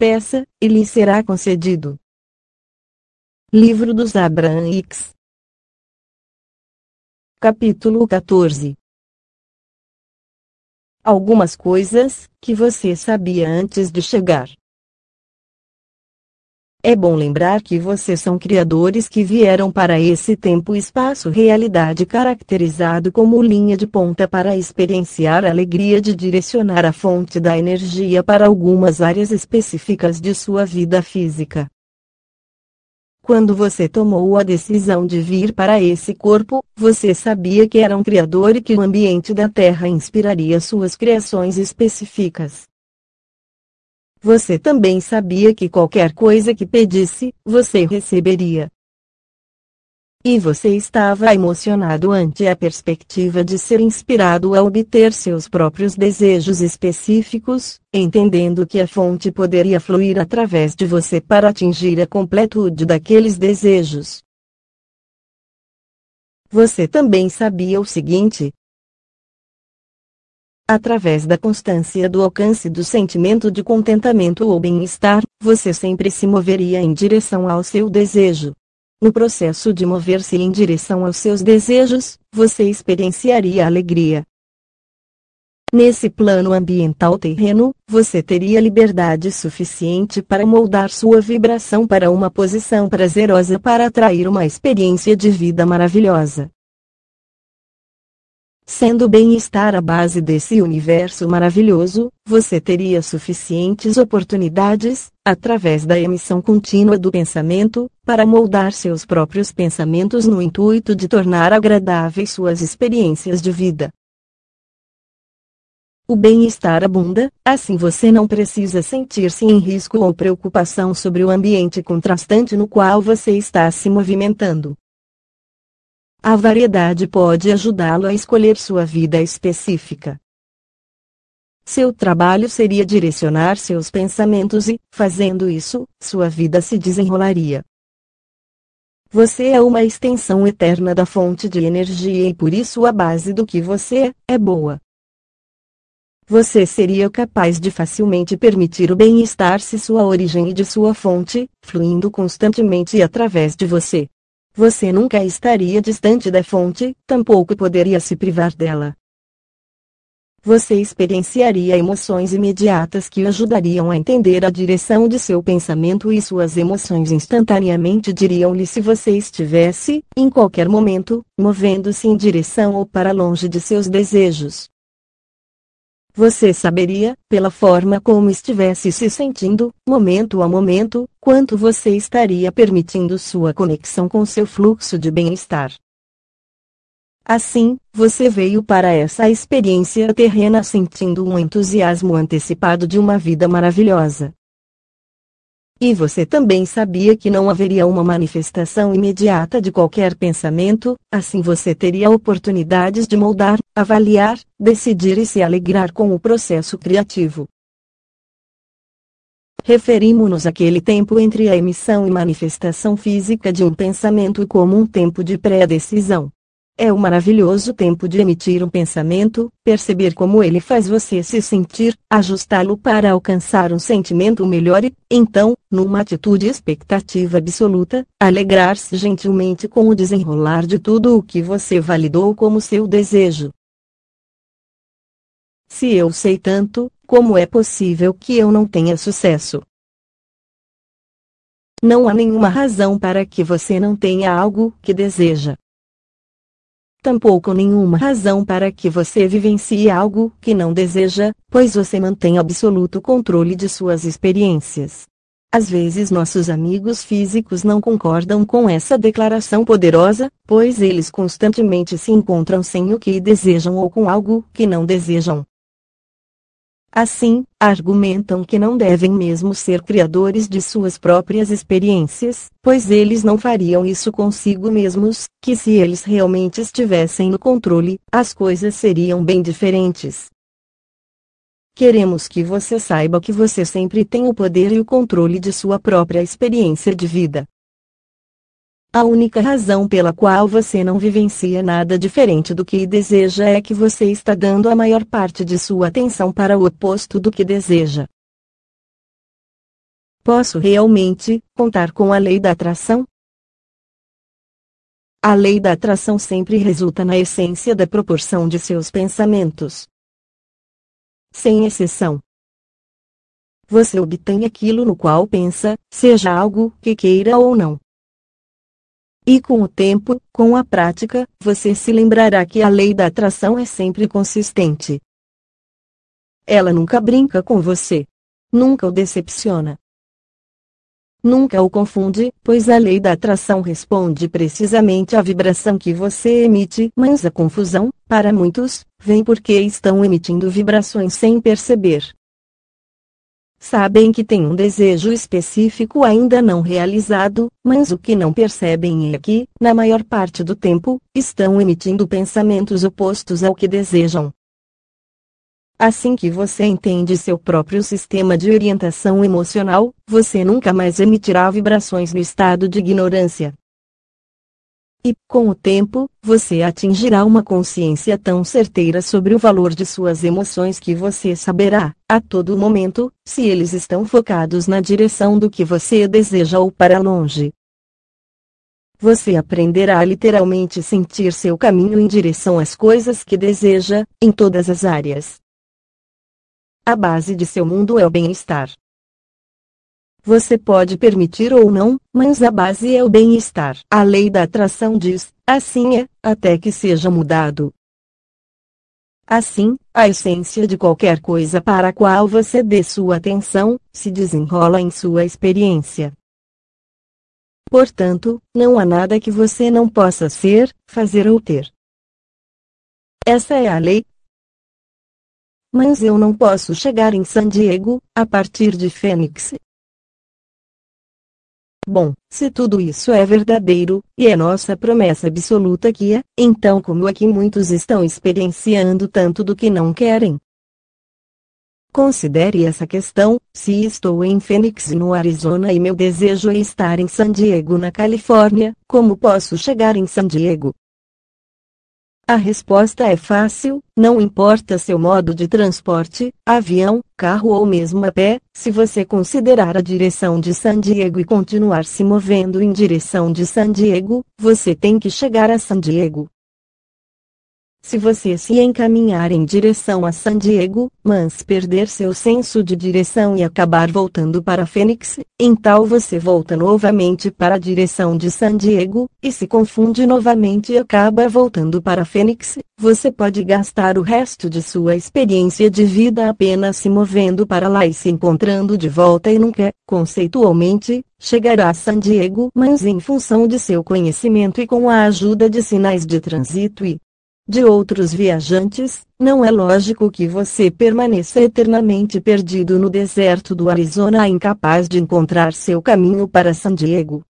peça, e lhe será concedido. Livro dos Abraãics Capítulo 14 Algumas coisas que você sabia antes de chegar. É bom lembrar que vocês são criadores que vieram para esse tempo espaço-realidade caracterizado como linha de ponta para experienciar a alegria de direcionar a fonte da energia para algumas áreas específicas de sua vida física. Quando você tomou a decisão de vir para esse corpo, você sabia que era um criador e que o ambiente da Terra inspiraria suas criações específicas. Você também sabia que qualquer coisa que pedisse, você receberia. E você estava emocionado ante a perspectiva de ser inspirado a obter seus próprios desejos específicos, entendendo que a fonte poderia fluir através de você para atingir a completude daqueles desejos. Você também sabia o seguinte: Através da constância do alcance do sentimento de contentamento ou bem-estar, você sempre se moveria em direção ao seu desejo. No processo de mover-se em direção aos seus desejos, você experienciaria alegria. Nesse plano ambiental terreno, você teria liberdade suficiente para moldar sua vibração para uma posição prazerosa para atrair uma experiência de vida maravilhosa. Sendo o bem-estar a base desse universo maravilhoso, você teria suficientes oportunidades, através da emissão contínua do pensamento, para moldar seus próprios pensamentos no intuito de tornar agradáveis suas experiências de vida. O bem-estar abunda, assim você não precisa sentir-se em risco ou preocupação sobre o ambiente contrastante no qual você está se movimentando. A variedade pode ajudá-lo a escolher sua vida específica. Seu trabalho seria direcionar seus pensamentos e, fazendo isso, sua vida se desenrolaria. Você é uma extensão eterna da fonte de energia e por isso a base do que você é, é boa. Você seria capaz de facilmente permitir o bem-estar se sua origem e de sua fonte, fluindo constantemente através de você. Você nunca estaria distante da fonte, tampouco poderia se privar dela. Você experienciaria emoções imediatas que ajudariam a entender a direção de seu pensamento e suas emoções instantaneamente diriam-lhe se você estivesse, em qualquer momento, movendo-se em direção ou para longe de seus desejos. Você saberia, pela forma como estivesse se sentindo, momento a momento, quanto você estaria permitindo sua conexão com seu fluxo de bem-estar. Assim, você veio para essa experiência terrena sentindo um entusiasmo antecipado de uma vida maravilhosa. E você também sabia que não haveria uma manifestação imediata de qualquer pensamento, assim você teria oportunidades de moldar, avaliar, decidir e se alegrar com o processo criativo. Referimos-nos àquele tempo entre a emissão e manifestação física de um pensamento como um tempo de pré-decisão. É o maravilhoso tempo de emitir um pensamento, perceber como ele faz você se sentir, ajustá-lo para alcançar um sentimento melhor e, então, numa atitude expectativa absoluta, alegrar-se gentilmente com o desenrolar de tudo o que você validou como seu desejo. Se eu sei tanto, como é possível que eu não tenha sucesso? Não há nenhuma razão para que você não tenha algo que deseja tampouco nenhuma razão para que você vivencie algo que não deseja, pois você mantém absoluto controle de suas experiências. Às vezes nossos amigos físicos não concordam com essa declaração poderosa, pois eles constantemente se encontram sem o que desejam ou com algo que não desejam. Assim, argumentam que não devem mesmo ser criadores de suas próprias experiências, pois eles não fariam isso consigo mesmos, que se eles realmente estivessem no controle, as coisas seriam bem diferentes. Queremos que você saiba que você sempre tem o poder e o controle de sua própria experiência de vida. A única razão pela qual você não vivencia nada diferente do que deseja é que você está dando a maior parte de sua atenção para o oposto do que deseja. Posso realmente contar com a lei da atração? A lei da atração sempre resulta na essência da proporção de seus pensamentos. Sem exceção. Você obtém aquilo no qual pensa, seja algo que queira ou não. E com o tempo, com a prática, você se lembrará que a lei da atração é sempre consistente. Ela nunca brinca com você. Nunca o decepciona. Nunca o confunde, pois a lei da atração responde precisamente à vibração que você emite, mas a confusão, para muitos, vem porque estão emitindo vibrações sem perceber. Sabem que têm um desejo específico ainda não realizado, mas o que não percebem é que, na maior parte do tempo, estão emitindo pensamentos opostos ao que desejam. Assim que você entende seu próprio sistema de orientação emocional, você nunca mais emitirá vibrações no estado de ignorância. E, com o tempo, você atingirá uma consciência tão certeira sobre o valor de suas emoções que você saberá, a todo momento, se eles estão focados na direção do que você deseja ou para longe. Você aprenderá a literalmente sentir seu caminho em direção às coisas que deseja, em todas as áreas. A base de seu mundo é o bem-estar. Você pode permitir ou não, mas a base é o bem-estar. A lei da atração diz: assim é, até que seja mudado. Assim, a essência de qualquer coisa para a qual você dê sua atenção, se desenrola em sua experiência. Portanto, não há nada que você não possa ser, fazer ou ter. Essa é a lei, mas eu não posso chegar em San Diego, a partir de Fênix. Bom, se tudo isso é verdadeiro, e é nossa promessa absoluta que é, então como é que muitos estão experienciando tanto do que não querem? Considere essa questão, se estou em Phoenix no Arizona e meu desejo é estar em San Diego na Califórnia, como posso chegar em San Diego? A resposta é fácil, não importa seu modo de transporte, avião, carro ou mesmo a pé, se você considerar a direção de San Diego e continuar se movendo em direção de San Diego, você tem que chegar a San Diego. Se você se encaminhar em direção a San Diego, mas perder seu senso de direção e acabar voltando para Phoenix, então você volta novamente para a direção de San Diego, e se confunde novamente e acaba voltando para Phoenix, você pode gastar o resto de sua experiência de vida apenas se movendo para lá e se encontrando de volta e nunca, conceitualmente, chegará a San Diego, mas em função de seu conhecimento e com a ajuda de sinais de trânsito e de outros viajantes, não é lógico que você permaneça eternamente perdido no deserto do Arizona incapaz de encontrar seu caminho para San Diego.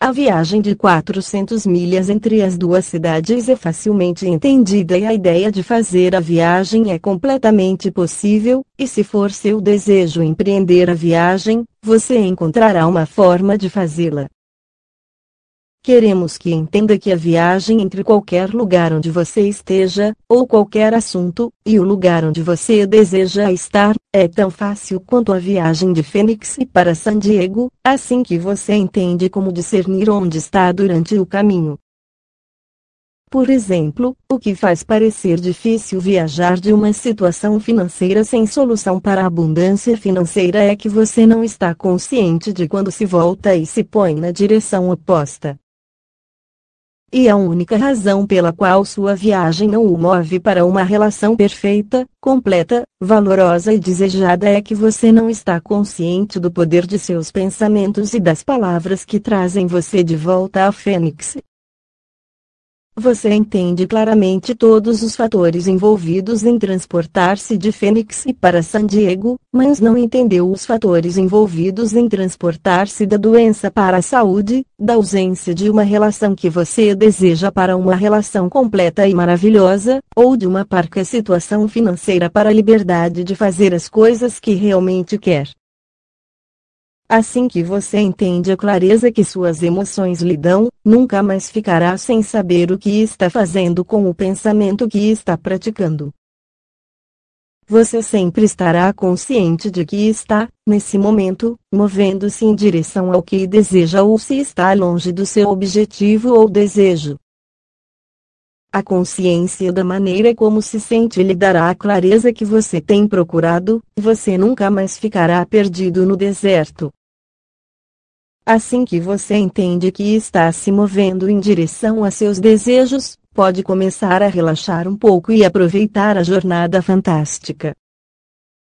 A viagem de 400 milhas entre as duas cidades é facilmente entendida e a ideia de fazer a viagem é completamente possível, e se for seu desejo empreender a viagem, você encontrará uma forma de fazê-la. Queremos que entenda que a viagem entre qualquer lugar onde você esteja, ou qualquer assunto, e o lugar onde você deseja estar, é tão fácil quanto a viagem de Fênix para San Diego, assim que você entende como discernir onde está durante o caminho. Por exemplo, o que faz parecer difícil viajar de uma situação financeira sem solução para a abundância financeira é que você não está consciente de quando se volta e se põe na direção oposta. E a única razão pela qual sua viagem não o move para uma relação perfeita, completa, valorosa e desejada é que você não está consciente do poder de seus pensamentos e das palavras que trazem você de volta à Fênix. Você entende claramente todos os fatores envolvidos em transportar-se de Fênix para San Diego, mas não entendeu os fatores envolvidos em transportar-se da doença para a saúde, da ausência de uma relação que você deseja para uma relação completa e maravilhosa, ou de uma parca situação financeira para a liberdade de fazer as coisas que realmente quer. Assim que você entende a clareza que suas emoções lhe dão, nunca mais ficará sem saber o que está fazendo com o pensamento que está praticando. você sempre estará consciente de que está, nesse momento, movendo-se em direção ao que deseja ou se está longe do seu objetivo ou desejo. A consciência da maneira como se sente lhe dará a clareza que você tem procurado, você nunca mais ficará perdido no deserto. Assim que você entende que está se movendo em direção a seus desejos, pode começar a relaxar um pouco e aproveitar a jornada fantástica.